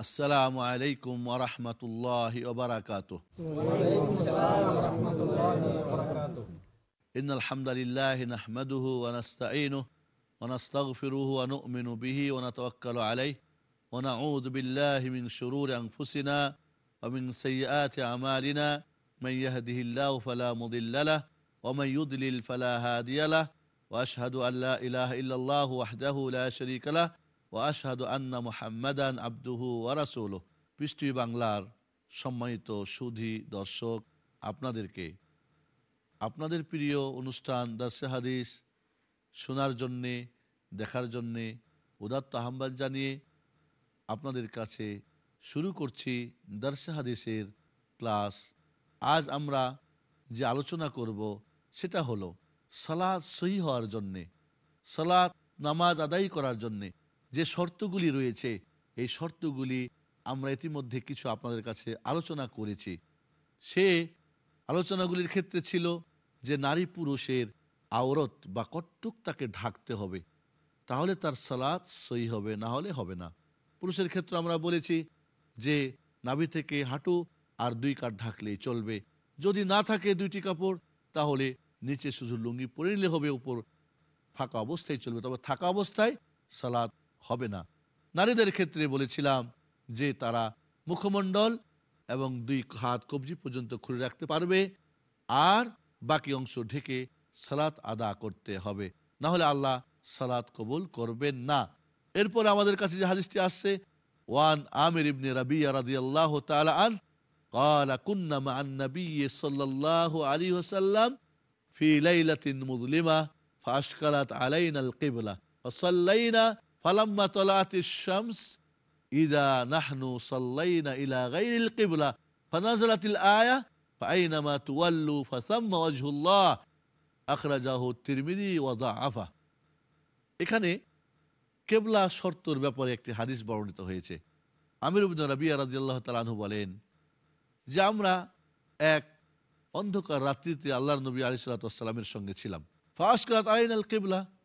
السلام عليكم ورحمة الله وبركاته. إن الحمد لله نحمده ونستعينه ونستغفره ونؤمن به ونتوكل عليه ونعوذ بالله من شرور أنفسنا ومن سيئات أعمالنا. من يهده الله فلا مضل له ومن يضلل فلا هادي له وأشهد أن لا إله إلا الله وحده لا شريك له ও আন্না মোহাম্মদান আব্দুহু ওয়ারাসৌল পৃষ্টি বাংলার সম্মানিত সুধি দর্শক আপনাদেরকে। আপনাদের প্রিয় অনুষ্ঠান দর্শে হাদিস শোনার জন্যে, দেখার জন্যে উদাত্ত আহ্বান জানিয়ে আপনাদের কাছে শুরু করছি দর্শে হাদিসের ক্লাস। আজ আমরা যে আলোচনা করব সেটা হলো সালাদ সহি হওয়ার জন্যে সালাদ নামাজ আদায় করার জন্যে। যে শর্তগুলি রয়েছে, এই শর্তগুলি আমরা ইতিমধ্যে কিছু আপনাদের কাছে আলোচনা করেছি। সে আলোচনাগুলির ক্ষেত্রে ছিল যে নারী পুরুষের আওরত বা কট্টুক তাকে ঢাকতে হবে। তাহলে তার সালাদ সহি হবে, না হলে হবে না। পুরুষের ক্ষেত্রে আমরা বলেছি যে নাভি থেকে হাঁটু আর দুই কাঠ ঢাকলেই চলবে। যদি না থাকে দুইটি কাপড়, তাহলে নিচে শুধু লুঙ্গি পরে নিলে হবে, উপর ফাঁকা অবস্থায় চলবে। তবে থাকা অবস্থায় সালাদ হবে না নারীদের ক্ষেত্রে বলেছিলাম যে তারা মুখমণ্ডল এবং দুই হাত কবজি পর্যন্ত খুলে রাখতে পারবে আর বাকি অংশ ঢেকে সালাত আদা করতে হবে না হলে আল্লাহ সালাত কবুল করবেন না এরপর আমাদের কাছে যে হাদিসটি আসছে ওয়ান আমির ইবনে রাবিয়া রাদিয়াল্লাহু তাআলা আন قال كنا مع النبي صلى الله عليه وسلم في ليلة مظلمة فأشكلت علينا القبلة فصلينا ফালাম্মা ফাইনামা এখানে কেবলা শর্তর ব্যাপারে একটি হাদিস বর্ণিত হয়েছে। আমির উবিন বলেন যে আমরা এক অন্ধকার রাত্রিতে আল্লাহ নবী আলিসাল্লাতামের সঙ্গে ছিলাম। ফাঁসকাত আইন আল কেবলা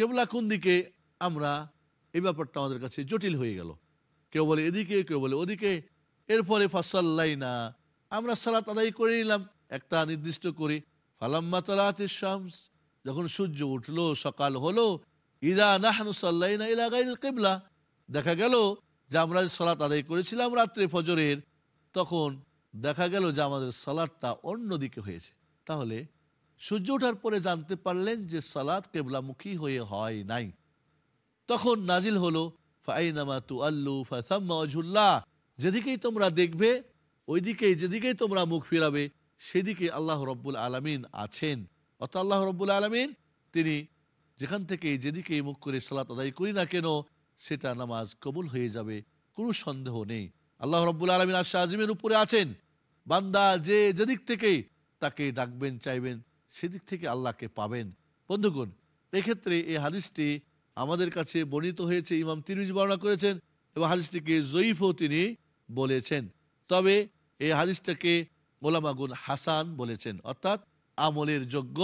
কেবলা কোন দিকে? আমরা এই ব্যাপারটা আমাদের কাছে জটিল হয়ে গেল। কেউ বলে এদিকে, কেউ বলে ওদিকে। এরপরে ফাসাল্লাই না আমরা সালাত আদায় করে নিলাম। একটা নির্দিষ্ট করে, ফালাম্মা তালাত যখন সূর্য উঠল, সকাল হলো, ইদা নাহনু সাল্লাই না ইলা কেবলা। দেখা গেল যে আমরা সালাত আদায় করেছিলাম রাত্রে ফজরের, তখন দেখা গেল যে আমাদের সালাদটা অন্যদিকে হয়েছে। তাহলে সূর্য ওঠার পরে জানতে পারলেন যে সালাদ কেবলামুখী হয়ে হয় নাই। তখন নাজিল হলো যেদিকেই তোমরা দেখবে ওইদিকেই যেদিকেই তোমরা মুখ ফিরাবে, সেদিকে আল্লাহ রব্বুল আলমিন আছেন। অর্থাৎ আল্লাহ রব্বুল আলমিন, তিনি যেখান থেকে যেদিকে মুখ করে সালাত আদায় করি না কেন, সেটা নামাজ কবুল হয়ে যাবে, কোনো সন্দেহ নেই। আল্লাহ রব্বুল আলমিন আশা আজিমের উপরে আছেন। বান্দা যে যেদিক থেকেই তাকে ডাকবেন, চাইবেন সেদিক থেকে আল্লাহকে পাবেন। বন্ধুগণ, এক্ষেত্রে এই হাদিসটি আমাদের কাছে বর্ণিত হয়েছে, ইমাম তিরমিজ বর্ণনা করেছেন এবং হাদিসটিকে জয়ীফও তিনি বলেছেন। তবে এই হাদিসটাকে মোলামাগুন হাসান বলেছেন, অর্থাৎ আমলের যোগ্য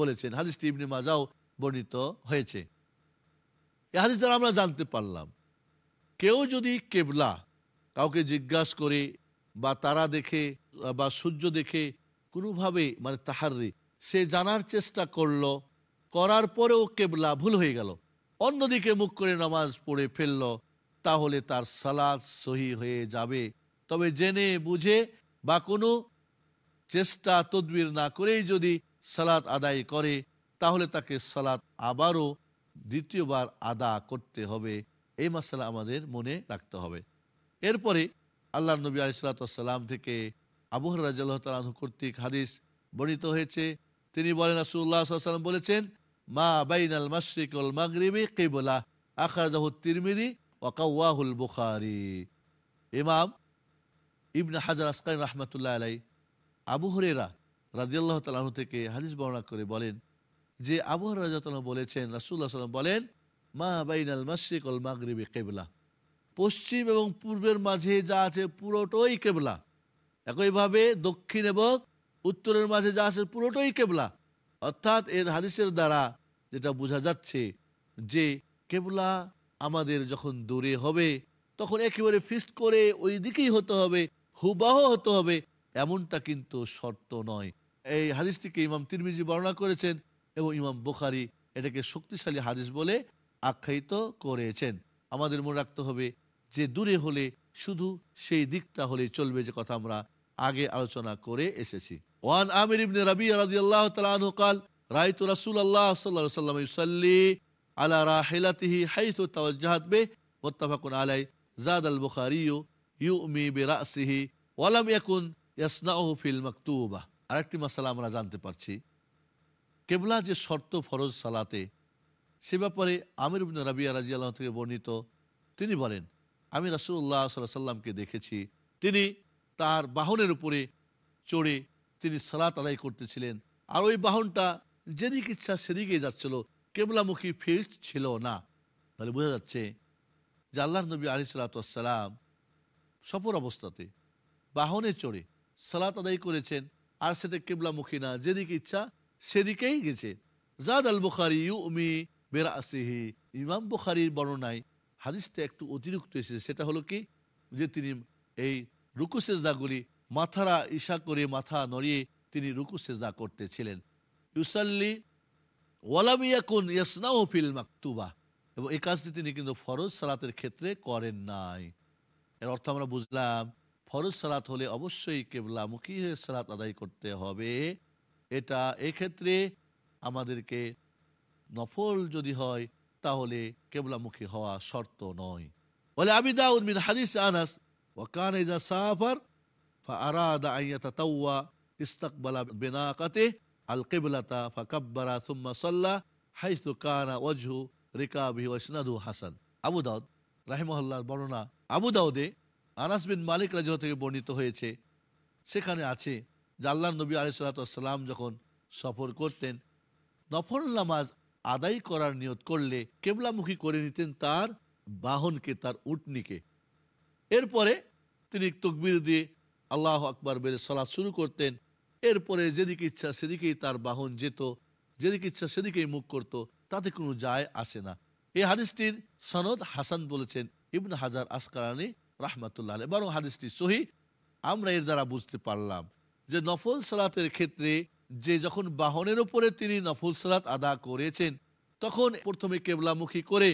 বলেছেন। হাদিসটি ইবনে মাজাও বর্ণিত হয়েছে। এই হাদিস দ্বারা আমরা জানতে পারলাম, কেউ যদি কেবলা কাউকে জিজ্ঞাসা করে বা তারা দেখে বা সূর্য দেখে কোনোভাবে মানে তাহারি সে জানার চেষ্টা করল, করার পরেও কেবলা ভুল হয়ে গেল। অন্যদিকে মুখ করে নামাজ পড়ে ফেলল, তাহলে তার সালাদ সহি হয়ে যাবে। তবে জেনে বুঝে বা কোনো চেষ্টা তদবির না করেই যদি সালাত আদায় করে, তাহলে তাকে সালাত আবারও দ্বিতীয়বার আদা করতে হবে। এই মশালা আমাদের মনে রাখতে হবে। এরপরে আল্লাহ নবী আলিসাল্লাম থেকে আবুহর তালু কর্তৃক হাদিস বর্ণিত হয়েছে তিনি বলেন রাসুল্লাহাম বলেছেন, মা বাইন আল মাসরিক ওল মাগরিবি কেবলা। আখারাজাহ তিরমিদি ওয়াকাউল বুখারি। ইমাম ইবনে হাজার আসকান রহমতুল্লাহ আলাই আবু হরেরা রাজিয়াল্লাহ তালাহু থেকে হাদিস বর্ণনা করে বলেন যে, আবু রাজাতাল্লাহ বলেছেন রাসুল্লাহ সাল্লাম বলেন, মা বাইন আল মাসরিক ওল মাগরিবি কেবলা। পশ্চিম এবং পূর্বের মাঝে যা আছে পুরোটাই কেবলা। একইভাবে দক্ষিণ এবং উত্তরের মাঝে যা আছে পুরোটাই কেবলা। অর্থাৎ এর হাদিসের দ্বারা যেটা বোঝা যাচ্ছে যে কেবলা আমাদের যখন দূরে হবে, তখন একেবারে ফিস্ট করে ওই দিকেই হতে হবে, হুবাহ হতে হবে, এমনটা কিন্তু শর্ত নয়। এই হাদিসটিকে ইমাম তিরমিজি বর্ণনা করেছেন এবং ইমাম বুখারি এটাকে শক্তিশালী হাদিস বলে আখ্যায়িত করেছেন। আমাদের মনে রাখতে হবে যে দূরে হলে শুধু সেই দিকটা হলে চলবে যে কথা আমরা আগে আলোচনা করে এসেছি। ওয়ান আমির রবি রাজি আল্লাহ তালু কাল রাইতু রাসুল ইউসাল্লি আলা রাহিলাতিহি হাইসু বে মোত্তাফাকুন আলাই জাদ আল বুখারিউ ইউমি বে রাসিহি ওয়ালাম ইয়াকুন ইয়াসনাউহু ফিল মাকতুবা আরেকটি মশালা আমরা জানতে পারছি। কেবলা যে শর্ত ফরজ সালাতে, সে ব্যাপারে আমির ইবনে রাবিয়া রাজি আল্লাহ থেকে বর্ণিত। তিনি বলেন, আমি রাসুল্লাহ সাল্লাহ সাল্লামকে দেখেছি। তিনি তার বাহনের উপরে চড়ে তিনি সালাত আদায় করতেছিলেন। আর ওই বাহনটা যেদিক ইচ্ছা সেদিকে যাচ্ছিল। কেবলামুখী ফিক্সড ছিল না। তাহলে বোঝা যাচ্ছে যে আল্লাহ নবী আলি সালাতাম সফর অবস্থাতে বাহনে চড়ে সালাত আদায় করেছেন। আর সেটা কেবলামুখী না, যেদিকে ইচ্ছা সেদিকেই গেছে। জাদ আল বুখারি ইউমি বেরা আসিহি ইমাম বুখারির বর্ণনায় হাদিসটা একটু অতিরিক্ত এসেছে। সেটা হলো কি? যে তিনি এই রুকু সেজদাগুলি মাথারা ইশা করে মাথা নড়িয়ে তিনি রুকু সেজদা করতেছিলেন। ইউসাল্লি ওয়ালামিয়াকুন ইয়াসনাউ ফিল মাকতুবা। এবং এই কাজটি তিনি কিন্তু ফরজ সালাতের ক্ষেত্রে করেন নাই। এর অর্থ আমরা বুঝলাম, ফরজ সালাত হলে অবশ্যই কেবলামুখী হয়ে সালাত আদায় করতে হবে। এটা এক্ষেত্রে আমাদেরকে নফল যদি হয়, তাহলে কেবলামুখী হওয়া শর্ত নয়। বলে আবি দাউদ মিন হাদিস আনাস ওয়াকান ইজা সাফার فأراد أن يتطوع استقبل بناقته القبلة فكبر ثم صلى حيث كان وجه ركابه واسنده حسن আবু দাউদ রাহিমহল্লার বর্ণনা আবু দাউদে আনাস বিন মালিক রাজিহ থেকে বর্ণিত হয়েছে সেখানে আছে যে আল্লাহ নবী আলিসাল্লাম যখন সফর করতেন নফল নামাজ আদায় করার নিয়ত করলে কেবলামুখী করে নিতেন তার বাহনকে তার উটনিকে এরপরে তিনি তকবির দিয়ে আল্লাহ আকবার বেড়ে সলাৎ শুরু করতেন এরপরে যেদিকে ইচ্ছা সেদিকেই তার বাহন যেত, যেদিকে ইচ্ছা সেদিকেই মুখ করত, তাতে কোনো যায় আসে না এই হাদিসটির সনদ হাসান বলেছেন, ইবন হাজার আসকারানি রাহমাতুল্লাহ। বরং হাদিসটি সহি, আমরা এর দ্বারা বুঝতে পারলাম যে নফল সালাতের ক্ষেত্রে যে যখন বাহনের উপরে তিনি নফল সালাত আদা করেছেন, তখন প্রথমে কেবলামুখী করে,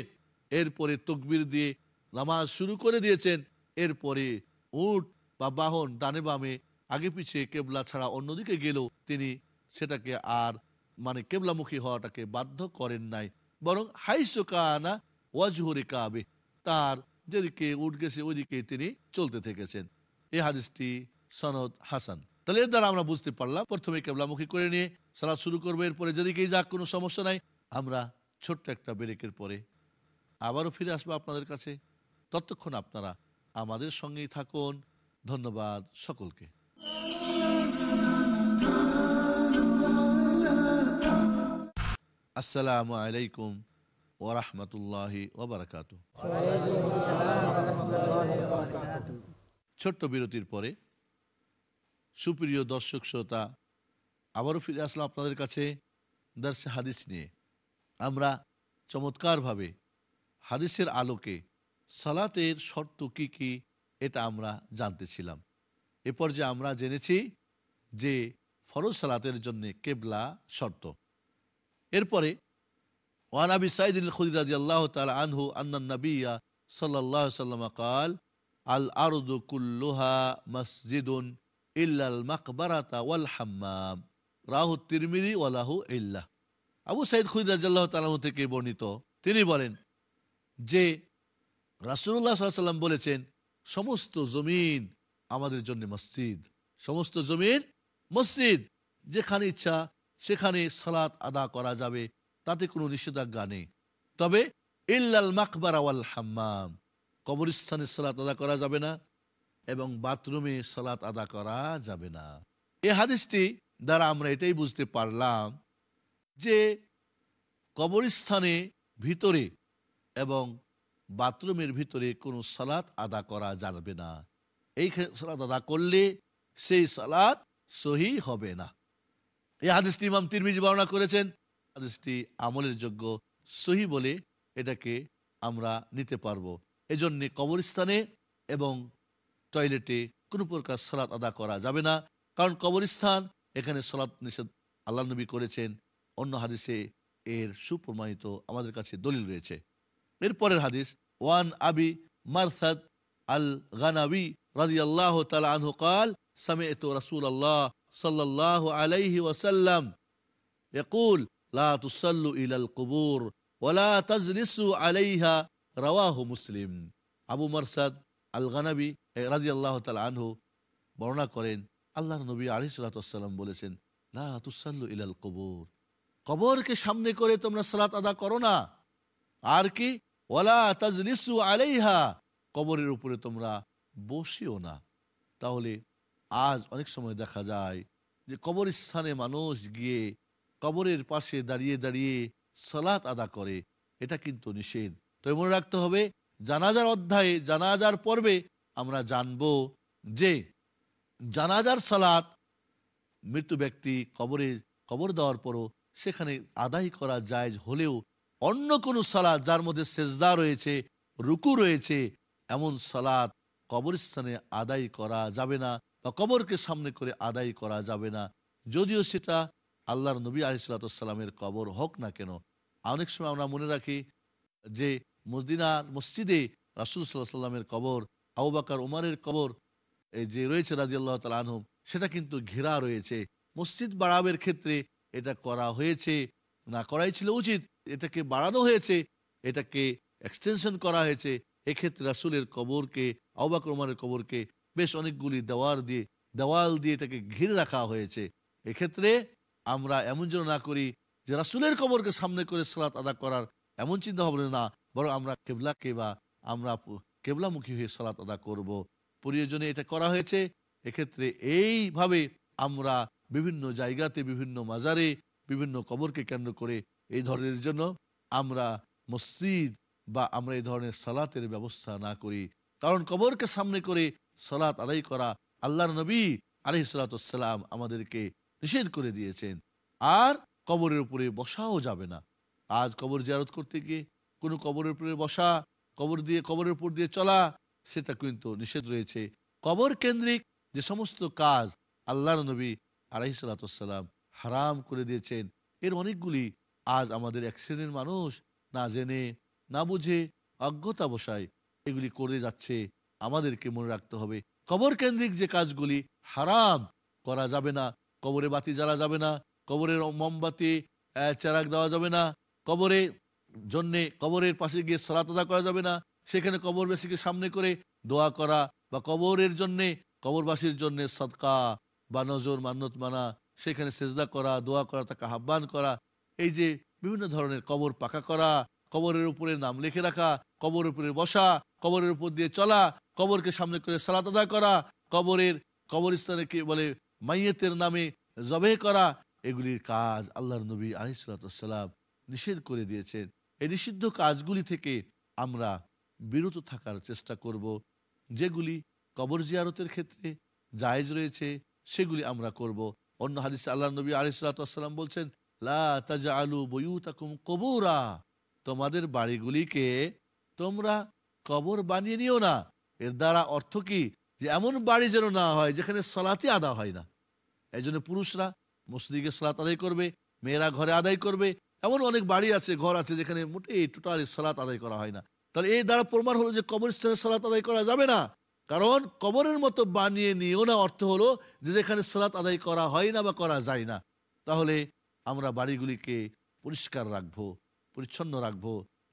এরপরে তকবির দিয়ে নামাজ শুরু করে দিয়েছেন, এরপরে উট বা বাহন ডানে বামে, আগে পিছিয়ে কেবলা ছাড়া অন্যদিকে গেলেও তিনি সেটাকে আর মানে কেবলামুখী হওয়াটাকে বাধ্য করেন নাই। বরং হাইসোকানা ওয়াজহরি কাবে, তার যেদিকে উঠ গেছে ওইদিকে তিনি চলতে থেকেছেন। এই হাদিসটি সনদ হাসান। তাহলে এর দ্বারা আমরা বুঝতে পারলাম, প্রথমে কেবলামুখী করে নিয়ে সালাদ শুরু করব, এরপরে যেদিকেই যাক কোনো সমস্যা নাই, আমরা ছোট্ট একটা ব্রেকের পরে আবারও ফিরে আসব আপনাদের কাছে। ততক্ষণ আপনারা আমাদের সঙ্গেই থাকুন। ধন্যবাদ সকলকে। আসসালামু আলাইকুম ওরহমতুল্লাহি ওবরাকাত ছোট্ট বিরতির পরে সুপ্রিয় দর্শক শ্রোতা, আবারও ফিরে আসলাম আপনাদের কাছে দর্শে হাদিস নিয়ে। আমরা চমৎকারভাবে হাদিসের আলোকে সালাতের শর্ত কি কি এটা আমরা জানতেছিলাম। এ পর্যায়ে আমরা জেনেছি যে ফরজ সালাতের জন্য কেবলা শর্ত। এরপরে ওয়ানাবি সাইদিন খুদিরাজি আল্লাহ তাল আনহু আন্নান্নাবিয়া সাল্লাহ সাল্লাম কাল, আল আরদুকুল্লোহা মসজিদুন ইল্লাল মকবরাতা ওয়াল হাম্মাম রাহু তিরমিরি ওয়ালাহু ইল্লাহ আবু সাইদ খুদিরাজাল্লাহ তালাহু থেকে বর্ণিত। তিনি বলেন যে রাসুল্লাহ সাল্লাম বলেছেন সমস্ত জমিন আমাদের জন্য মসজিদ। সমস্ত জমির মসজিদ। যেখানে ইচ্ছা, সেখানে সালাত আদা করা যাবে। তাতে কোনো নিষেধাজ্ঞা নেই। তবে, ইল্লাল মাকবার ওয়াল হাম্মাম। কবরস্থানে সালাত আদা করা যাবে না এবং বাথরুমে সালাত আদা করা যাবে না। এ হাদিসটি দ্বারা আমরা এটাই বুঝতে পারলাম যে কবরস্থানে ভিতরে এবং বাথরুমের ভিতরে কোনো সালাত আদা করা যাবে না। এই সালাত আদা করলে সেই সালাত সহি হবে না। এই হাদিসটি ইমাম তিরমিজি বর্ণনা করেছেন। হাদিসটি আমলের যোগ্য সহি বলে এটাকে আমরা নিতে পারব। এজন্য কবরস্থানে এবং টয়লেটে কোনো প্রকার সালাত আদা করা যাবে না। কারণ কবরস্থান, এখানে সালাত নিষেধ আল্লাহ নবী করেছেন। অন্য হাদিসে এর সুপ্রমাণিত আমাদের কাছে দলিল রয়েছে। এরপরের হাদিস ওয়ান আবি মারসাদ আল গানাবি রাজি আল্লাহ তালা আনহু কাল سمعت رسول الله صلى الله عليه وسلم يقول لا تصلوا إلى القبور ولا تجلسوا عليها رواه মুসলিম আবু মারসাদ আল গানাবি রাজি আল্লাহ তালা আনহু বর্ণনা করেন আল্লাহ নবী আলী সাল্লাম বলেছেন লা তুসাল্লু ইলাল কবর কবরকে সামনে করে তোমরা সালাত আদা করো না আর কি ওয়ালা তাজলিসু আলাইহা, কবরের উপরে তোমরা বসিও না। তাহলে আজ অনেক সময় দেখা যায় যে কবরস্থানে মানুষ গিয়ে কবরের পাশে দাঁড়িয়ে দাঁড়িয়ে সালাত আদা করে। এটা কিন্তু নিষেধ। তবে মনে রাখতে হবে, জানাজার অধ্যায়ে, জানাজার পর্বে আমরা জানব যে জানাজার সালাত মৃত্যু ব্যক্তি কবরে কবর দেওয়ার পরও সেখানে আদায় করা যায় হলেও অন্য কোনো সালাদ যার মধ্যে সেজদা রয়েছে, রুকু রয়েছে, এমন সালাদ কবরস্থানে আদায় করা যাবে না বা কবরকে সামনে করে আদায় করা যাবে না। যদিও সেটা আল্লাহর নবী আলিসাল্লামের কবর হোক না কেন, অনেক সময় আমরা মনে রাখি যে মদিনার মসজিদে রাসুল সাল্লাহ সাল্লামের কবর আউবাকার উমারের কবর, এই যে রয়েছে রাজি আল্লাহ তাল আনহুম, সেটা কিন্তু ঘেরা রয়েছে। মসজিদ বাড়াবের ক্ষেত্রে এটা করা হয়েছে। না করাই ছিল উচিত। এটাকে বাড়ানো হয়েছে, এটাকে এক্সটেনশন করা হয়েছে। এক্ষেত্রে রাসুলের কবরকে আউবাক রহমানের কবরকে বেশ অনেকগুলি দেওয়ার দিয়ে, দেওয়াল দিয়ে এটাকে ঘিরে রাখা হয়েছে। এক্ষেত্রে আমরা এমন যেন না করি যে রাসুলের কবরকে সামনে করে সালাত আদা করার এমন চিন্তা ভাবনা না, বরং আমরা কেবলাকে বা আমরা কেবলামুখী হয়ে সালাত আদা করব। প্রয়োজনে এটা করা হয়েছে। এক্ষেত্রে এইভাবে আমরা বিভিন্ন জায়গাতে, বিভিন্ন মাজারে বিভিন্ন কবরকে কেন্দ্র করে এই ধরনের জন্য আমরা মসজিদ বা আমরা এই ধরনের সালাতের ব্যবস্থা না করি। কারণ কবরকে সামনে করে সালাত আদায় করা আল্লাহর নবী আলহি সালাতাম আমাদেরকে নিষেধ করে দিয়েছেন। আর কবরের উপরে বসাও যাবে না। আজ কবর জিয়ারত করতে গিয়ে কোনো কবরের উপরে বসা, কবর দিয়ে কবরের উপর দিয়ে চলা, সেটা কিন্তু নিষেধ রয়েছে। কবর কেন্দ্রিক যে সমস্ত কাজ আল্লাহ নবী আলাহি সাল্লাম হারাম করে দিয়েছেন। এর অনেকগুলি আজ আমাদের এক শ্রেণির মানুষ না জেনে, না বুঝে অজ্ঞতা বসায়। এগুলি করে যাচ্ছে, আমাদেরকে মনে রাখতে হবে। কবর কেন্দ্রিক যে কাজগুলি হারাম করা যাবে না, কবরে বাতি জ্বালা যাবে না, কবরের মোমবাতি চেরাক দেওয়া যাবে না, কবরে জন্যে কবরের পাশে গিয়ে সালাত আদা করা যাবে না, সেখানে কবরবাসীকে সামনে করে দোয়া করা বা কবরের জন্যে, কবরবাসীর জন্য সৎকা বা নজর মান্নত মানা সেখানে সেজদা করা, দোয়া করা, তাকে আহ্বান করা, এই যে বিভিন্ন ধরনের কবর পাকা করা, কবরের উপরে নাম লিখে রাখা, কবরের উপরে বসা, কবরের উপর দিয়ে চলা, কবরকে সামনে করে সালাত আদা করা, কবরের কবরস্থানে কি বলে মাইয়েতের নামে জবে করা, এগুলির কাজ আল্লাহর নবী আলিসাল্লাম নিষেধ করে দিয়েছেন। এই নিষিদ্ধ কাজগুলি থেকে আমরা বিরত থাকার চেষ্টা করব, যেগুলি কবর জিয়ারতের ক্ষেত্রে জায়েজ রয়েছে, সেগুলি আমরা করব। অন্য হাদিস আল্লাহ নবী আলিসাল্লাম বলছেন কবুরা। তোমাদের বাড়িগুলিকে তোমরা কবর বানিয়ে নিও না। এর দ্বারা অর্থ কি? যে এমন বাড়ি যেন না হয় যেখানে সালাতে আদা হয় না। এই জন্য পুরুষরা মসজিদে সালাত আদায় করবে, মেয়েরা ঘরে আদায় করবে। এমন অনেক বাড়ি আছে, ঘর আছে যেখানে মোটেই টোটালি সালাত আদায় করা হয় না। তাহলে এই দ্বারা প্রমাণ হলো যে কবরস্থানে সালাত আদায় করা যাবে না। কারণ কবরের মতো বানিয়ে নিয়েও না অর্থ হলো যে যেখানে সালাত আদায় করা হয় না বা করা যায় না। তাহলে আমরা বাড়িগুলিকে পরিষ্কার রাখব, পরিচ্ছন্ন রাখব।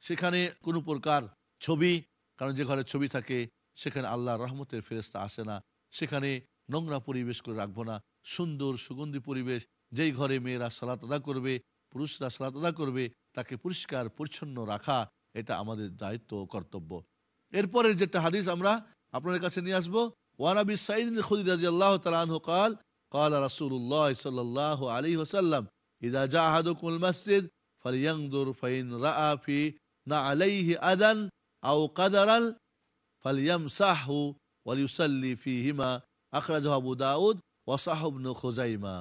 সেখানে কোনো প্রকার ছবি, কারণ যে ঘরে ছবি থাকে, সেখানে আল্লাহ রহমতের ফেরেস্তা আসে না। সেখানে নোংরা পরিবেশ করে রাখব না। সুন্দর, সুগন্ধি পরিবেশ, যেই ঘরে মেয়েরা সালাত আদা করবে, পুরুষরা সালাত আদা করবে, তাকে পরিষ্কার, পরিচ্ছন্ন রাখা, এটা আমাদের দায়িত্ব কর্তব্য। এরপরের যেটা হাদিস আমরা আপনাদের কাছে নিয়ে আসবো ওয়ানাবি সাইদ খুদি রাজি আল্লাহ তালাহ কাল قال رسول الله صلى الله عليه وسلم إذا جاء أحدكم المسجد فلينظر فإن رأى في نعليه أذى أو قدرا فليمسحه وليصلي فيهما أخرجه أبو داود وصحه ابن خزيمة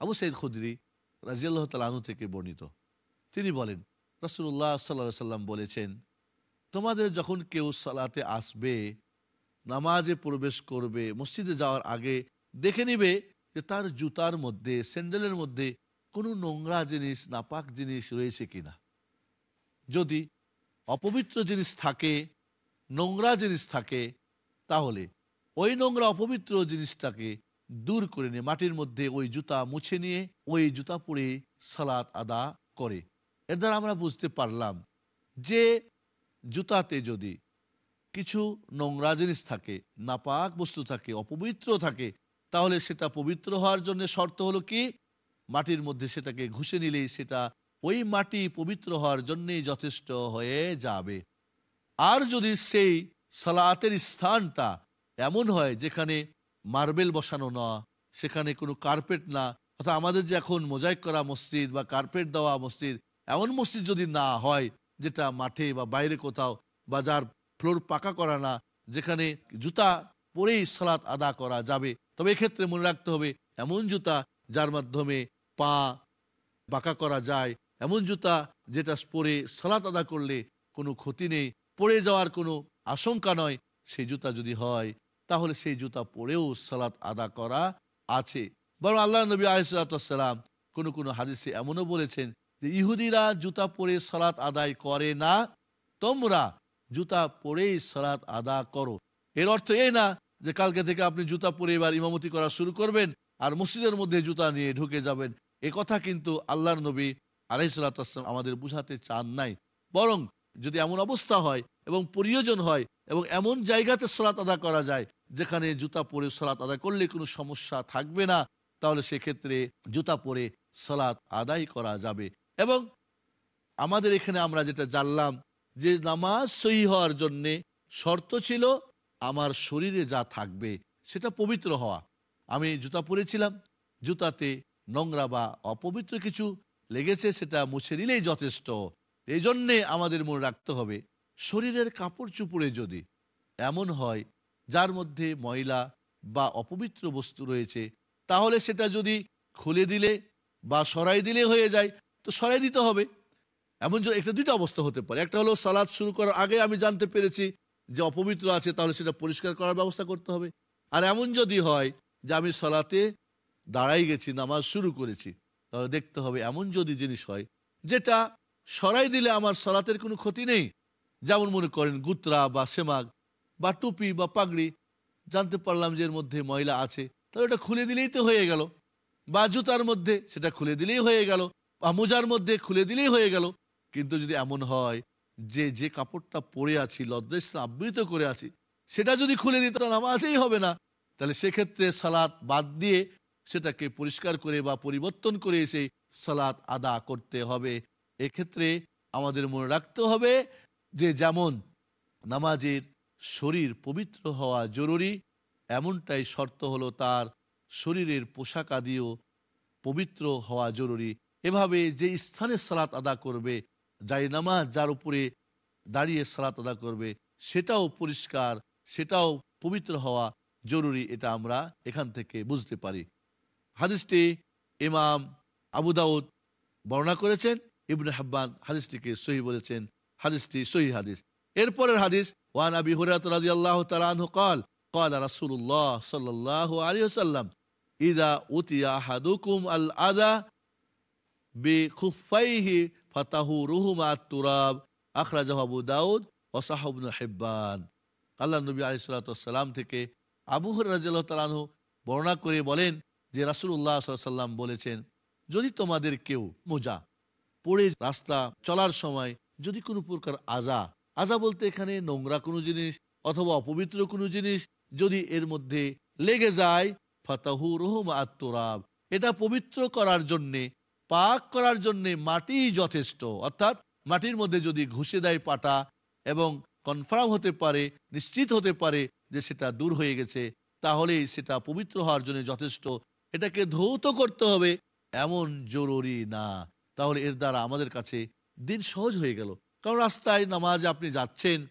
আবু সাইদ খুদরি রাজিয়াল্লাহ তালানু থেকে বর্ণিত তিনি বলেন রসুল্লাহ সাল্লা সাল্লাম বলেছেন তোমাদের যখন কেউ সালাতে আসবে, নামাজে প্রবেশ করবে, মসজিদে যাওয়ার আগে দেখে নিবে যে তার জুতার মধ্যে, স্যান্ডেলের মধ্যে কোনো নোংরা জিনিস, নাপাক জিনিস রয়েছে কিনা। যদি অপবিত্র জিনিস থাকে, নোংরা জিনিস থাকে, তাহলে ওই নোংরা অপবিত্র জিনিসটাকে দূর করে নিয়ে, মাটির মধ্যে ওই জুতা মুছে নিয়ে, ওই জুতা পরে সালাত আদা করে। এর দ্বারা আমরা বুঝতে পারলাম যে জুতাতে যদি কিছু নোংরা জিনিস থাকে, নাপাক বস্তু থাকে, অপবিত্র থাকে, তাহলে সেটা পবিত্র হওয়ার জন্য শর্ত হলো কি? মাটির মধ্যে সেটাকে ঘুষে নিলেই সেটা ওই মাটি পবিত্র হওয়ার জন্যই যথেষ্ট হয়ে যাবে। আর যদি সেই সালাতের স্থানটা এমন হয় যেখানে মার্বেল বসানো না, সেখানে কোনো কার্পেট না, অর্থাৎ আমাদের যে এখন মোজাইক করা মসজিদ বা কার্পেট দেওয়া মসজিদ, এমন মসজিদ যদি না হয় যেটা মাঠে বা বাইরে কোথাও বা যার ফ্লোর পাকা করা না, যেখানে জুতা পরেই সালাত আদা করা যাবে। তবে এক্ষেত্রে মনে রাখতে হবে, এমন জুতা যার মাধ্যমে পা বাঁকা করা যায়, এমন জুতা যেটা পরে সালাত আদা করলে কোনো ক্ষতি নেই, পড়ে যাওয়ার কোনো আশঙ্কা নয়, সেই জুতা যদি হয়, তাহলে সেই জুতা পরেও সালাত আদা করা আছে। বরং আল্লাহ নবী আলিসাল্লাম কোনো কোনো হাদিসে এমনও বলেছেন যে ইহুদিরা জুতা পরে সালাত আদায় করে না, তোমরা জুতা পরেই সালাত আদা করো। এর অর্থ এই না যে কালকে থেকে আপনি জুতা পরে এবার ইমামতি করা শুরু করবেন আর মসজিদের মধ্যে জুতা নিয়ে ঢুকে যাবেন। এ কথা কিন্তু আল্লাহর নবী আলাইসাল্লাম আমাদের বুঝাতে চান নাই। বরং যদি এমন অবস্থা হয় এবং প্রয়োজন হয় এবং এমন জায়গাতে সালাত আদা করা যায় যেখানে জুতা পরে সালাত আদায় করলে কোনো সমস্যা থাকবে না, তাহলে সেক্ষেত্রে জুতা পরে সালাত আদায় করা যাবে। এবং আমাদের এখানে আমরা যেটা জানলাম যে নামাজ সহি হওয়ার জন্যে শর্ত ছিল আমার শরীরে যা থাকবে সেটা পবিত্র হওয়া। আমি জুতা পরেছিলাম, জুতাতে নোংরা বা অপবিত্র কিছু লেগেছে সেটা মুছে নিলেই যথেষ্ট। এই জন্যে আমাদের মনে রাখতে হবে, শরীরের কাপড় চুপড়ে যদি এমন হয় যার মধ্যে ময়লা বা অপবিত্র বস্তু রয়েছে, তাহলে সেটা যদি খুলে দিলে বা সরাই দিলে হয়ে যায় তো সরাই দিতে হবে। এমন যে একটা দুইটা অবস্থা হতে পারে। একটা হলো সালাদ শুরু করার আগে আমি জানতে পেরেছি যে অপবিত্র আছে, তাহলে সেটা পরিষ্কার করার ব্যবস্থা করতে হবে। আর এমন যদি হয় যে আমি সলাতে দাঁড়াই গেছি, নামাজ শুরু করেছি, তাহলে দেখতে হবে এমন যদি জিনিস হয় যেটা সরাই দিলে আমার সলাতের কোনো ক্ষতি নেই। যেমন মনে করেন গুত্রা বা সেমাগ বা টুপি বা পাগড়ি, জানতে পারলাম যে এর মধ্যে ময়লা আছে, তাহলে ওটা খুলে দিলেই তো হয়ে গেল। বা জুতার মধ্যে সেটা খুলে দিলেই হয়ে গেল। মোজার মধ্যে খুলে দিলেই হয়ে গেল। কিন্তু যদি এমন হয় যে যে কাপড়টা পরে আছি, লজ্জায় আবৃত করে আছি, সেটা যদি খুলে দিত নামাজেই হবে না। তাহলে সেক্ষেত্রে সালাত বাদ দিয়ে সেটাকে পরিষ্কার করে বা পরিবর্তন করে এসে সালাত আদা করতে হবে। এক্ষেত্রে আমাদের মনে রাখতে হবে যে, যেমন নামাজের শরীর পবিত্র হওয়া জরুরি, এমনটাই শর্ত হলো তার শরীরের পোশাক আদিও পবিত্র হওয়া জরুরি। এভাবে যে স্থানে সালাত আদা করবে, যাই নামাজ যার উপরে দাঁড়িয়ে সালাত আদা করবে, সেটাও পরিষ্কার, সেটাও পবিত্র হওয়া জরুরি, এটা আমরা এখান থেকে বুঝতে পারি। হাদিসটি ইমাম আবু দাউদ বর্ণনা করেছেন, ইবনে হাব্বান হাদিসটিকে সহি বলেছেন, হাদিসটি সহি হাদিস। এরপরের হাদিস ওয়ান আবি হুরাত রাজি আল্লাহ তালু কল কল রাসুল্লাহ সাল্লাহ আলী সাল্লাম ইদা উতিয়া হাদুকুম আল আদা বে ফাতাহু দাউদ আল্লাহ নবী থেকে বর্ণনা করে বলেন যে রাসুল্লাহ সাল্লাম বলেছেন, যদি তোমাদের কেউ মোজা পড়ে রাস্তা চলার সময় যদি কোনো প্রকার আজা আজা বলতে এখানে নোংরা কোনো জিনিস অথবা অপবিত্র কোনো জিনিস যদি এর মধ্যে লেগে যায়, ফাতাহু রহম আত্মরাব এটা পবিত্র করার জন্যে পাক করার জন্য মাটি যথেষ্ট। অর্থাৎ মাটির মধ্যে যদি ঘুষে দেয় পাটা এবং কনফার্ম হতে পারে, নিশ্চিত হতে পারে যে সেটা দূর হয়ে গেছে, তাহলেই সেটা পবিত্র হওয়ার জন্য যথেষ্ট। এটাকে ধৌত করতে হবে এমন জরুরি না। তাহলে এর দ্বারা আমাদের কাছে দিন সহজ হয়ে গেল। কারণ রাস্তায় নামাজ আপনি যাচ্ছেন,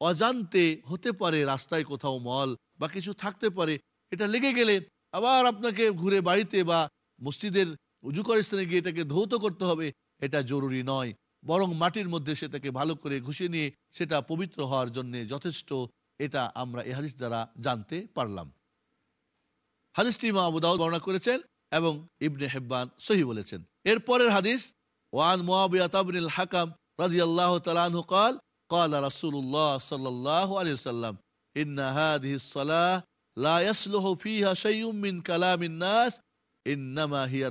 অজান্তে হতে পারে রাস্তায় কোথাও মল বা কিছু থাকতে পারে, এটা লেগে গেলে আবার আপনাকে ঘুরে বাড়িতে বা মসজিদের উজু করে স্থানে গিয়ে এটাকে ধৌত করতে হবে এটা জরুরি নয় বরং মাটির মধ্যে সেটাকে ভালো করে ঘুষে নিয়ে সেটা পবিত্র হওয়ার জন্য যথেষ্ট এটা আমরা এ হাদিস দ্বারা জানতে পারলাম হাদিসটি মা আবু দাউদ বর্ণনা করেছেন এবং ইবনে হেব্বান সহি বলেছেন এরপরের হাদিস ওয়ান মুআবিয়া তাবনিল হাকাম রাদিয়াল্লাহু তাআলা আনহু قال قال رسول الله صلى الله عليه وسلم إن هذه الصلاة لا يصلح فيها شيء من كلام الناس ইন্নামা হিয়া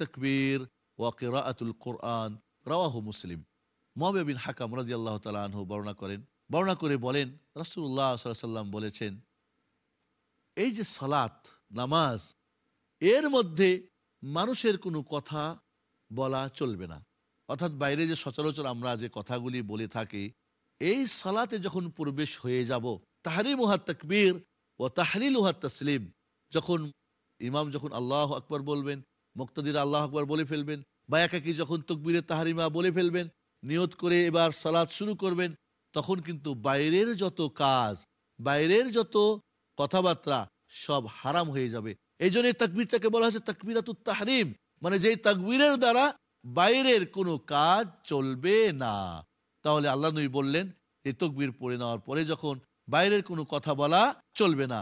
তকবীর ওয়া কেরাআতুল কোরআন রাওয়াহু মুসলিম মহাবে বিন হাকাম রাজি আল্লাহ তালাহু বর্ণনা করেন। বর্ণনা করে বলেন রাসুল্লাহ বলেছেন, এই যে সালাত, নামাজ, এর মধ্যে মানুষের কোনো কথা বলা চলবে না। অর্থাৎ বাইরে যে সচরাচর আমরা যে কথাগুলি বলে থাকি, এই সালাতে যখন প্রবেশ হয়ে যাব তাহারি উহার ও তাহারি উহার তসলিম, যখন ইমাম যখন আল্লাহ আকবর বলবেন, মুক্তদির আল্লাহ আকবর বলে ফেলবেন বা একাকি যখন তকবীরের তাহারিমা বলে ফেলবেন, নিয়ত করে এবার সালাত শুরু করবেন, তখন কিন্তু বাইরের যত কাজ, বাইরের যত কথাবার্তা সব হারাম হয়ে যাবে। এই জন্য তাকবীরটাকে বলা হয়েছে তাকবিরাতুত তাহরিম। মানে যেই তাকবীরের দ্বারা বাইরের কোনো কাজ চলবে না। তাহলে আল্লাহ নবী বললেন, এই তকবীর পড়ে নেওয়ার পরে যখন বাইরের কোনো কথা বলা চলবে না,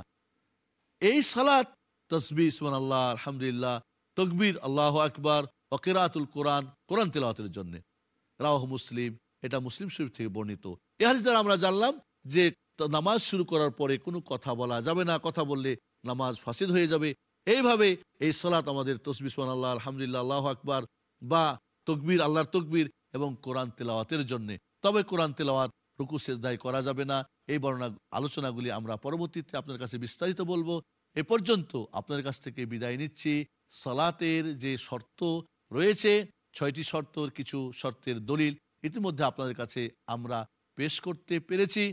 এই সালাত তসবি সুমান আল্লাহ আলহামদুলিল্লাহ, তকবীর, আল্লাহ আকবর অকেরাতুল কোরআন কোরআন তেলাওয়াতের জন্য। রাহ মুসলিম, এটা মুসলিম শরীফ থেকে বর্ণিত। এ দ্বারা আমরা জানলাম যে নামাজ শুরু করার পরে কোনো কথা বলা যাবে না, কথা বললে নামাজ ফাসিদ হয়ে যাবে। এইভাবে এই সলাত আমাদের তসবি সুমান আল্লাহ আলহামদুলিল্লাহ, আল্লাহ আকবর বা তকবির, আল্লাহর তকবীর এবং কোরআন তেলাওয়াতের জন্য। তবে কোরআন তেলাওয়াত রুকু সেজদাই করা যাবে না। এই বর্ণনা, আলোচনাগুলি আমরা পরবর্তীতে আপনার কাছে বিস্তারিত বলব। এ পর্যন্ত আপনার কাছ থেকে বিদায় নিচ্ছি। সালাতের যে শর্ত রয়েছে, ছয়টি শর্তর কিছু শর্তের দলিল ইতিমধ্যে আপনাদের কাছে আমরা পেশ করতে পেরেছি।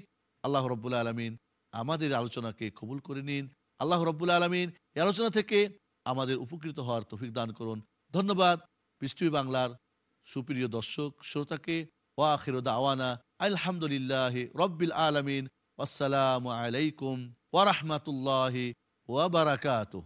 আল্লাহ রব্বুল্লা আলমিন আমাদের আলোচনাকে কবুল করে নিন। আল্লাহ রব্বুল্লা আলমিন এই আলোচনা থেকে আমাদের উপকৃত হওয়ার তফিক দান করুন। ধন্যবাদ। পৃথিবী বাংলার সুপ্রিয় দর্শক, শ্রোতাকে। ওয়াখির দাওয়ানা আলহামদুলিল্লাহ রব্বিল আলমিন। আসসালামু আলাইকুম ওয়ারহমতুল্লাহি وبركاته